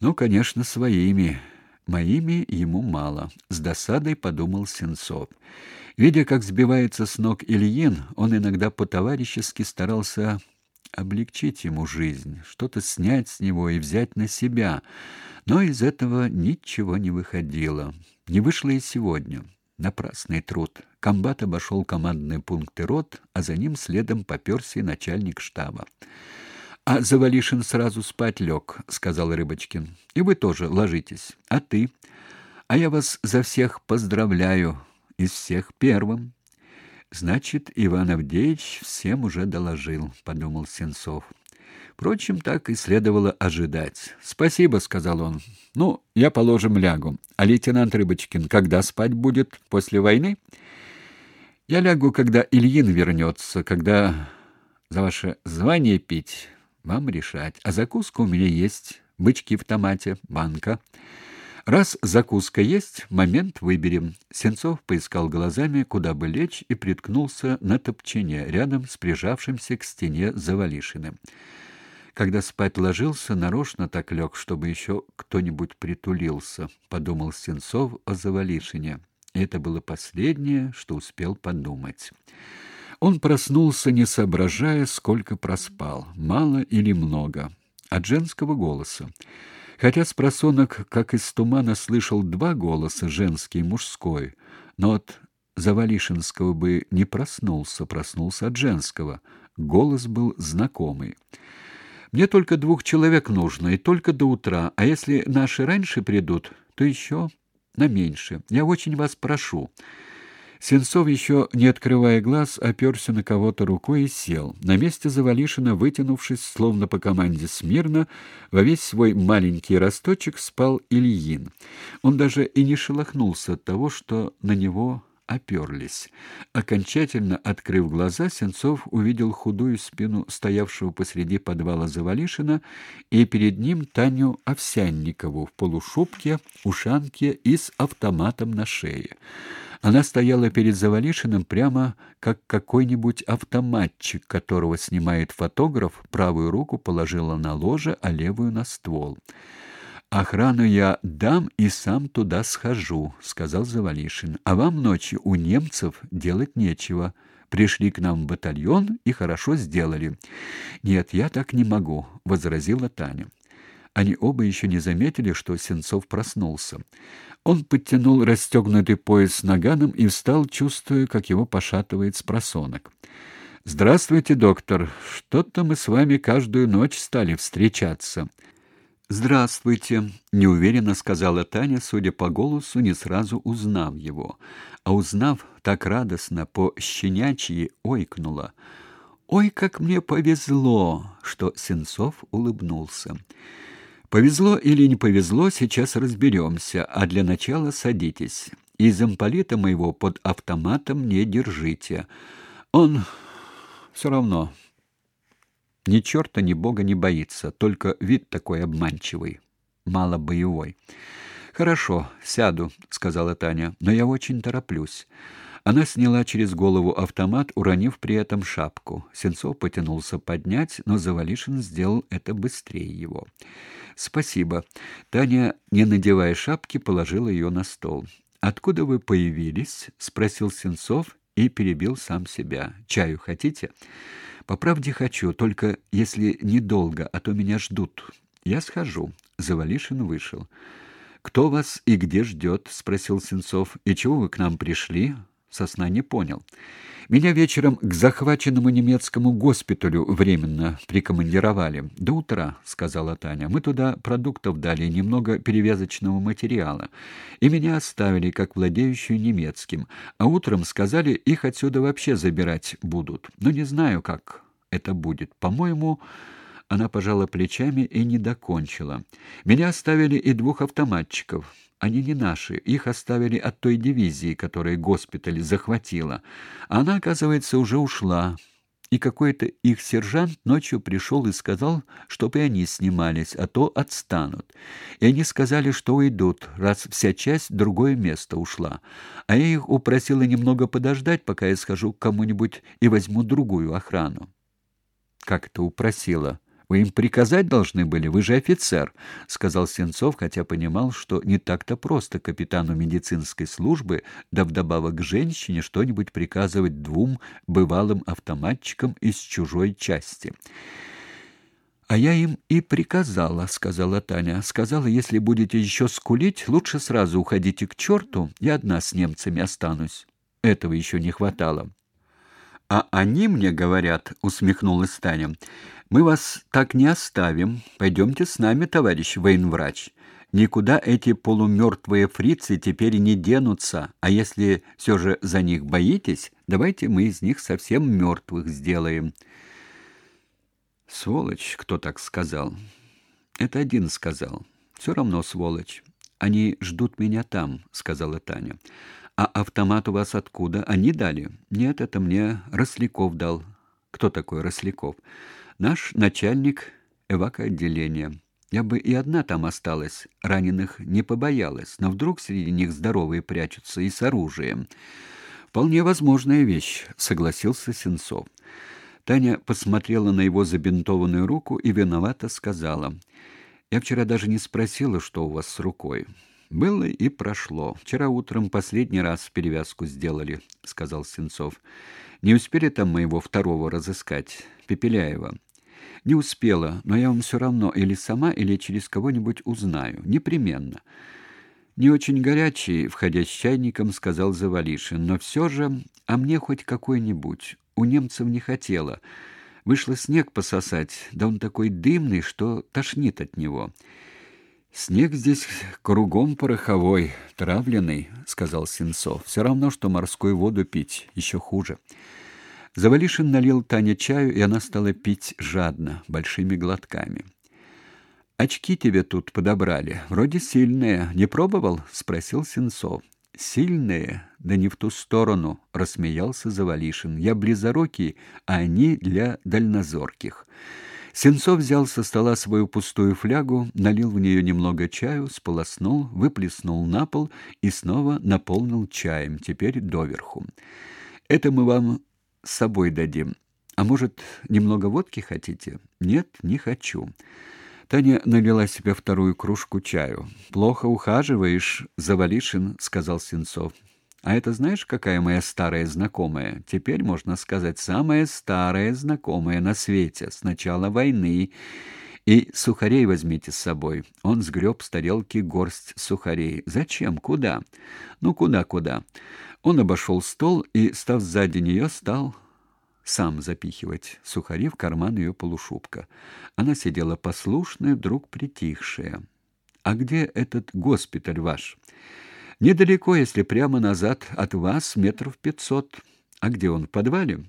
Ну, конечно, своими. Моими ему мало, с досадой подумал Сенцов. Видя, как сбивается с ног Ильин, он иногда по-товарищески старался облегчить ему жизнь, что-то снять с него и взять на себя. Но из этого ничего не выходило. Не вышло и сегодня. Напрасный труд. Комбат обошел командные пункты рот, а за ним следом попёрся и начальник штаба. А Завалишин сразу спать лег, сказал Рыбочкин. И вы тоже ложитесь. А ты? А я вас за всех поздравляю, из всех первым. Значит, Иван Авдеевич всем уже доложил, подумал Сенцов. Впрочем, так и следовало ожидать. "Спасибо", сказал он. "Ну, я положим лягу. А лейтенант Рыбочкин когда спать будет после войны?" "Я лягу, когда Ильин вернется, когда за ваше звание пить вам решать. А закуска у меня есть, бычки в томате, банка. Раз закуска есть, момент выберем. Сенцов поискал глазами, куда бы лечь, и приткнулся на топчине, рядом с прижавшимся к стене Завалишиным. Когда спать ложился, нарочно так лег, чтобы еще кто-нибудь притулился, подумал Сенцов о Завалишине. И это было последнее, что успел подумать. Он проснулся, не соображая, сколько проспал, мало или много, от женского голоса. Хотя с просонок, как из тумана, слышал два голоса, женский и мужской, но от Завалишинского бы не проснулся, проснулся от женского. Голос был знакомый. Мне только двух человек нужно, и только до утра. А если наши раньше придут, то еще на меньше. Я очень вас прошу. Сенцов еще не открывая глаз, оперся на кого-то рукой и сел. На месте Завалишина, вытянувшись, словно по команде смирно, во весь свой маленький росточек спал Ильин. Он даже и не шелохнулся от того, что на него оперлись. Окончательно открыв глаза, Сенцов увидел худую спину стоявшего посреди подвала Завалишина и перед ним Таню Овсянникову в полушубке, ушанке и с автоматом на шее. Она стояла перед Завалишиным прямо как какой-нибудь автоматчик, которого снимает фотограф, правую руку положила на ложе, а левую на ствол. Охрану я дам и сам туда схожу, сказал Завалишин. А вам ночью у немцев делать нечего. Пришли к нам в батальон и хорошо сделали. Нет, я так не могу, возразила Таня. Они оба еще не заметили, что Сенцов проснулся. Он подтянул расстегнутый пояс наганом и встал, чувствуя, как его пошатывает с просонок. Здравствуйте, доктор. Что-то мы с вами каждую ночь стали встречаться. Здравствуйте, неуверенно сказала Таня, судя по голосу, не сразу узнав его, а узнав так радостно по щенячьи ойкнула. Ой, как мне повезло, что Сенцов улыбнулся. Повезло или не повезло, сейчас разберемся, а для начала садитесь. И замполита моего под автоматом не держите. Он все равно ни черта, ни бога не боится, только вид такой обманчивый, мало боевой. Хорошо, сяду, сказала Таня. Но я очень тороплюсь. Она сняла через голову автомат, уронив при этом шапку. Сенцов потянулся поднять, но Завалишин сделал это быстрее его. Спасибо. Таня, не надевая шапки, положила ее на стол. Откуда вы появились? спросил Сенцов и перебил сам себя. Чаю хотите? По правде хочу, только если недолго, а то меня ждут. Я схожу. Завалишин вышел. Кто вас и где ждет?» — спросил Сенцов. И чего вы к нам пришли? Сосна не понял. Меня вечером к захваченному немецкому госпиталю временно прикомандировали. До утра, сказала Таня. Мы туда продуктов дали, немного перевязочного материала. И меня оставили как владеющую немецким, а утром сказали, их отсюда вообще забирать будут. Но не знаю, как это будет. По-моему, она пожала плечами и не докончила. Меня оставили и двух автоматчиков. Они не наши, их оставили от той дивизии, которая госпиталь захватила. Она, оказывается, уже ушла. И какой-то их сержант ночью пришел и сказал, чтобы и они снимались, а то отстанут. И они сказали, что уйдут, раз вся часть в другое место ушла. А я их упросила немного подождать, пока я схожу к кому-нибудь и возьму другую охрану. Как это упросила? Вы им приказать должны были, вы же офицер, сказал Сенцов, хотя понимал, что не так-то просто капитану медицинской службы, да вдобавок к женщине что-нибудь приказывать двум бывалым автоматчикам из чужой части. А я им и приказала, сказала Таня. Сказала, если будете еще скулить, лучше сразу уходите к черту, я одна с немцами останусь. Этого еще не хватало. А они мне говорят, усмехнулась Таня. Мы вас так не оставим. Пойдемте с нами, товарищ военврач. Никуда эти полумертвые фрицы теперь не денутся, а если все же за них боитесь, давайте мы из них совсем мертвых сделаем. Сволочь, кто так сказал? Это один сказал. Все равно сволочь. Они ждут меня там, сказала Таня. А автомат у вас откуда? Они дали? Нет, это мне Росляков дал. Кто такой Росляков? Наш начальник эвакоотделения. Я бы и одна там осталась, раненых не побоялась, но вдруг среди них здоровые прячутся и с оружием. Вполне возможная вещь, согласился Сенцов. Таня посмотрела на его забинтованную руку и виновато сказала: "Я вчера даже не спросила, что у вас с рукой. Было и прошло. Вчера утром последний раз перевязку сделали", сказал Сенцов. "Не успели там моего второго разыскать, Пепеляева. Не успела, но я вам все равно или сама, или через кого-нибудь узнаю. Непременно. Не очень горячий, входя с чайником, сказал Завалишин, но все же, а мне хоть какой-нибудь. У немцев не хотела. Вышло снег пососать, да он такой дымный, что тошнит от него. Снег здесь кругом пороховой, травленный, сказал Сенцов. Все равно что морскую воду пить, еще хуже. Завалишин налил Тане чаю, и она стала пить жадно, большими глотками. Очки тебе тут подобрали, вроде сильные. Не пробовал? спросил Сенцов. Сильные, да не в ту сторону, рассмеялся Завалишин. Я близорукий, а они для дальнозорких. Сенцов взял со стола свою пустую флягу, налил в нее немного чаю, сполоснул, выплеснул на пол и снова наполнил чаем, теперь доверху. Это мы вам с собой дадим. А может, немного водки хотите? Нет, не хочу. Таня налила себе вторую кружку чаю. Плохо ухаживаешь, Завалишин, сказал Сенцов. А это знаешь, какая моя старая знакомая? Теперь можно сказать, самая старая знакомая на свете с начала войны. И сухарей возьмите с собой. Он сгреб с тарелки горсть сухарей. Зачем? Куда? Ну куда, куда? Он обошел стол и, став сзади нее, стал сам запихивать сухари в карман ее полушубка. Она сидела послушная, вдруг притихшая. А где этот госпиталь ваш? Недалеко, если прямо назад от вас метров пятьсот. А где он в подвале?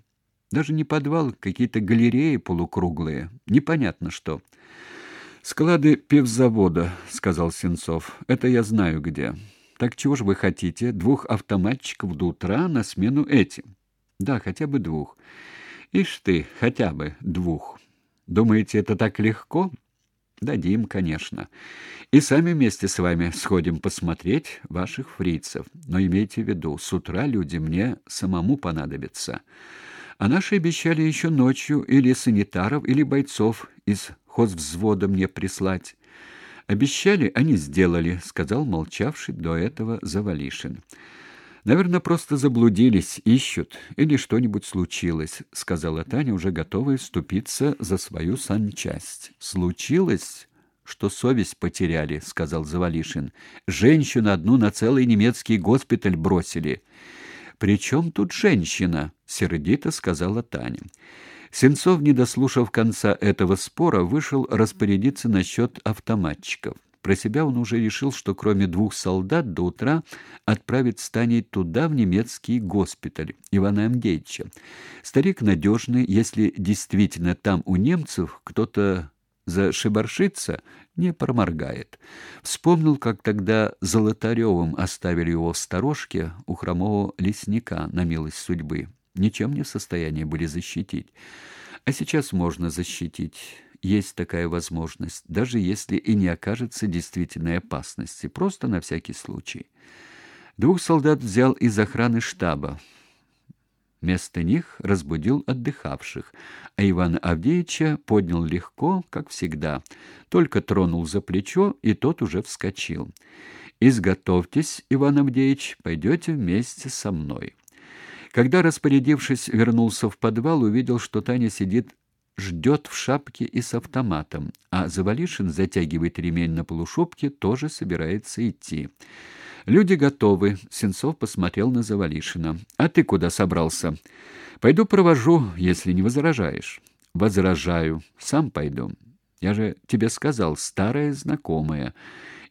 Даже не подвал, какие-то галереи полукруглые, непонятно что. Склады пивзавода, сказал Сенцов. Это я знаю где. Так чего же вы хотите? Двух автоматчиков до утра на смену этим? Да, хотя бы двух. Ишь ты, хотя бы двух. Думаете, это так легко? Дадим, конечно. И сами вместе с вами сходим посмотреть ваших фрицев. Но имейте в виду, с утра люди мне самому понадобятся. А наши обещали еще ночью или санитаров, или бойцов из хозвзвода мне прислать. Обещали, они сделали, сказал молчавший до этого Завалишин. Наверное, просто заблудились, ищут или что-нибудь случилось, сказала Таня, уже готовая вступиться за свою санчасть. Случилось, что совесть потеряли, сказал Завалишин. Женщину одну на целый немецкий госпиталь бросили. «При чем тут женщина? сердито сказала Таня. Сенцов, не дослушав конца этого спора, вышел распорядиться насчет автоматчиков. Про себя он уже решил, что кроме двух солдат до утра отправит Станей туда, в немецкий госпиталь Ивана Андреевича. Старик надежный, если действительно там у немцев кто-то зашибаршится, не проморгает. Вспомнил, как тогда Золотаревым оставили его в сторожке у хромого лесника на милость судьбы. Ничем не в состоянии были защитить. А сейчас можно защитить есть такая возможность, даже если и не окажется действительной опасности, просто на всякий случай. Двух солдат взял из охраны штаба. Вместо них разбудил отдыхавших, а Ивана Авдеевича поднял легко, как всегда. Только тронул за плечо, и тот уже вскочил. «Изготовьтесь, Иван Авдеевич, пойдете вместе со мной». Когда, распорядившись, вернулся в подвал, увидел, что Таня сидит ждет в шапке и с автоматом, а Завалишин затягивает ремень на полушубке, тоже собирается идти. Люди готовы. Сенцов посмотрел на Завалишина. А ты куда собрался? Пойду провожу, если не возражаешь. Возражаю. Сам пойду. Я же тебе сказал, старая знакомая.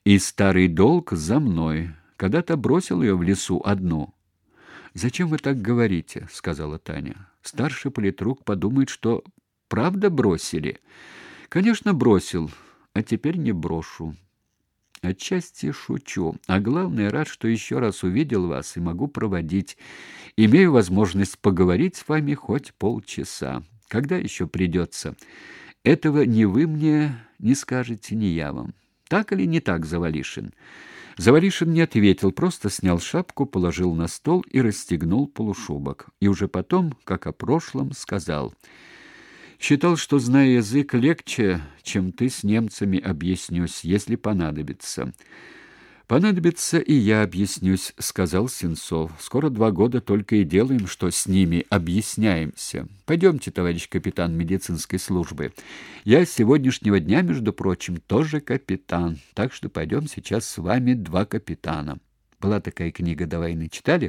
И старый долг за мной. Когда-то бросил ее в лесу одну. Зачем вы так говорите, сказала Таня. Старший политрук подумает, что правда бросили. Конечно, бросил, а теперь не брошу. Отчасти шучу, а главное, рад, что еще раз увидел вас и могу проводить. Имею возможность поговорить с вами хоть полчаса. Когда еще придется? Этого ни вы мне не скажете, ни я вам. Так или не так, Завалишин? Завалишин не ответил, просто снял шапку, положил на стол и расстегнул полушубок. И уже потом, как о прошлом, сказал — Считал, что, зная язык, легче, чем ты с немцами объяснюсь, если понадобится. Понадобится и я объяснюсь, сказал Сенцов. Скоро два года только и делаем, что с ними объясняемся. Пойдемте, товарищ капитан медицинской службы. Я с сегодняшнего дня, между прочим, тоже капитан. Так что пойдем сейчас с вами два капитана. Была такая книга до войны, читали?